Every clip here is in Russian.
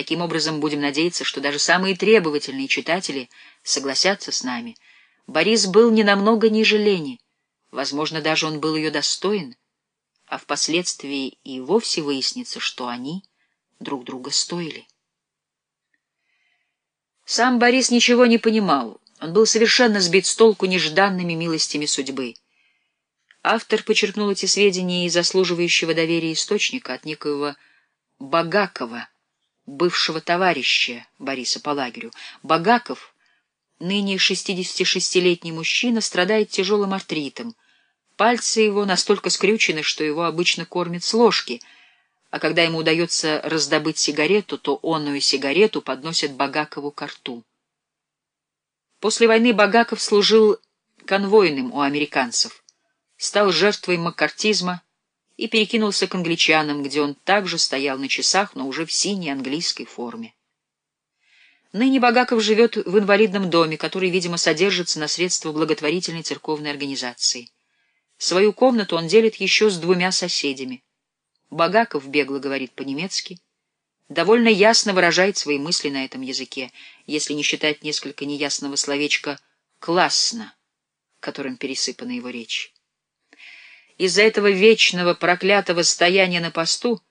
Таким образом, будем надеяться, что даже самые требовательные читатели согласятся с нами. Борис был не намного ниже Лени. Возможно, даже он был ее достоин. А впоследствии и вовсе выяснится, что они друг друга стоили. Сам Борис ничего не понимал. Он был совершенно сбит с толку нежданными милостями судьбы. Автор подчеркнул эти сведения из заслуживающего доверия источника от некоего Багакова, бывшего товарища Бориса по лагерю. Багаков, ныне 66-летний мужчина, страдает тяжелым артритом. Пальцы его настолько скрючены, что его обычно кормят с ложки, а когда ему удается раздобыть сигарету, то онную сигарету подносят Багакову к рту. После войны Багаков служил конвойным у американцев, стал жертвой маккартизма, и перекинулся к англичанам, где он также стоял на часах, но уже в синей английской форме. Ныне Багаков живет в инвалидном доме, который, видимо, содержится на средства благотворительной церковной организации. Свою комнату он делит еще с двумя соседями. Багаков бегло говорит по-немецки, довольно ясно выражает свои мысли на этом языке, если не считать несколько неясного словечка «классно», которым пересыпана его речь. Из-за этого вечного проклятого стояния на посту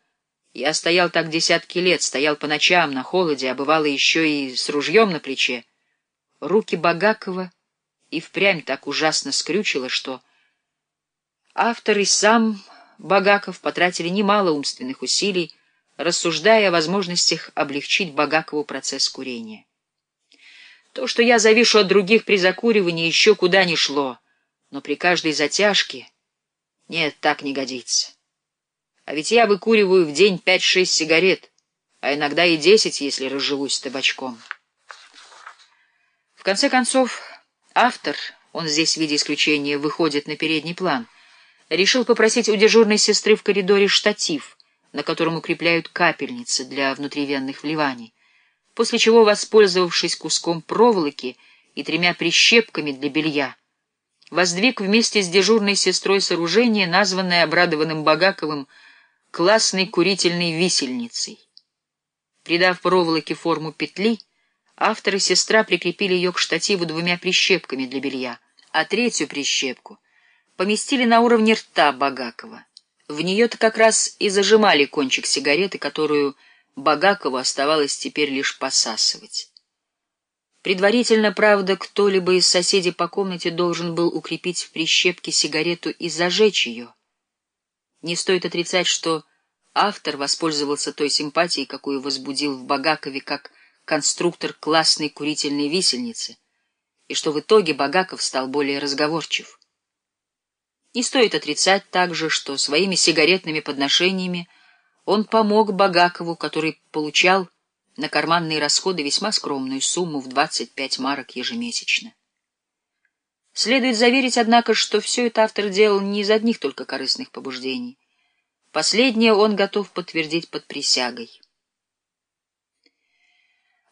я стоял так десятки лет, стоял по ночам на холоде, а бывало еще и с ружьем на плече. Руки Багакова и впрямь так ужасно скрючило, что автор и сам Багаков потратили немало умственных усилий, рассуждая о возможностях облегчить Багакову процесс курения. То, что я завишу от других при закуривании, еще куда ни шло, но при каждой затяжке нет, так не годится. А ведь я выкуриваю в день пять-шесть сигарет, а иногда и десять, если разживусь табачком. В конце концов, автор, он здесь в виде исключения выходит на передний план, решил попросить у дежурной сестры в коридоре штатив, на котором укрепляют капельницы для внутривенных вливаний, после чего, воспользовавшись куском проволоки и тремя прищепками для белья, воздвиг вместе с дежурной сестрой сооружение, названное обрадованным Багаковым классной курительной висельницей. Придав проволоке форму петли, автор и сестра прикрепили ее к штативу двумя прищепками для белья, а третью прищепку поместили на уровне рта Багакова. В нее-то как раз и зажимали кончик сигареты, которую Багакову оставалось теперь лишь посасывать. Предварительно, правда, кто-либо из соседей по комнате должен был укрепить в прищепке сигарету и зажечь ее. Не стоит отрицать, что автор воспользовался той симпатией, какую возбудил в Багакове как конструктор классной курительной висельницы, и что в итоге Багаков стал более разговорчив. Не стоит отрицать также, что своими сигаретными подношениями он помог Багакову, который получал на карманные расходы весьма скромную сумму в 25 марок ежемесячно. Следует заверить, однако, что все это автор делал не из одних только корыстных побуждений. Последнее он готов подтвердить под присягой.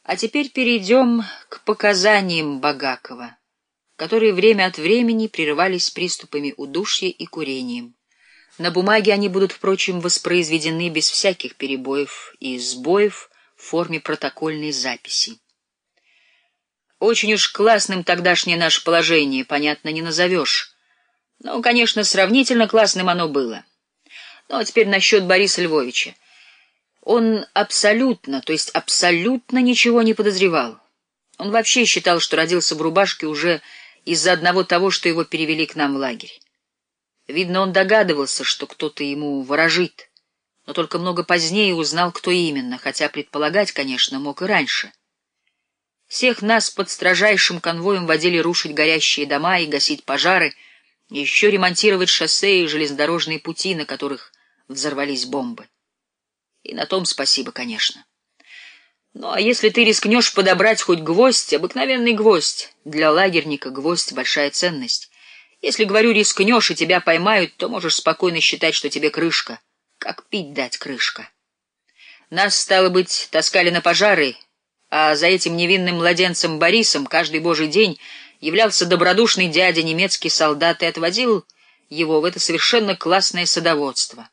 А теперь перейдем к показаниям Багакова, которые время от времени прерывались приступами удушья и курением. На бумаге они будут, впрочем, воспроизведены без всяких перебоев и сбоев, в форме протокольной записи. Очень уж классным тогдашнее наше положение, понятно, не назовешь. Ну, конечно, сравнительно классным оно было. Ну, а теперь насчет Бориса Львовича. Он абсолютно, то есть абсолютно ничего не подозревал. Он вообще считал, что родился в рубашке уже из-за одного того, что его перевели к нам в лагерь. Видно, он догадывался, что кто-то ему ворожит но только много позднее узнал, кто именно, хотя предполагать, конечно, мог и раньше. Всех нас под строжайшим конвоем водили рушить горящие дома и гасить пожары, еще ремонтировать шоссе и железнодорожные пути, на которых взорвались бомбы. И на том спасибо, конечно. Ну, а если ты рискнешь подобрать хоть гвоздь, обыкновенный гвоздь, для лагерника гвоздь — большая ценность. Если, говорю, рискнешь и тебя поймают, то можешь спокойно считать, что тебе крышка — как пить дать крышка. Нас, стало быть, таскали на пожары, а за этим невинным младенцем Борисом каждый божий день являлся добродушный дядя немецкий солдат и отводил его в это совершенно классное садоводство.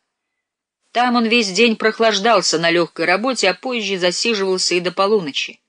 Там он весь день прохлаждался на легкой работе, а позже засиживался и до полуночи.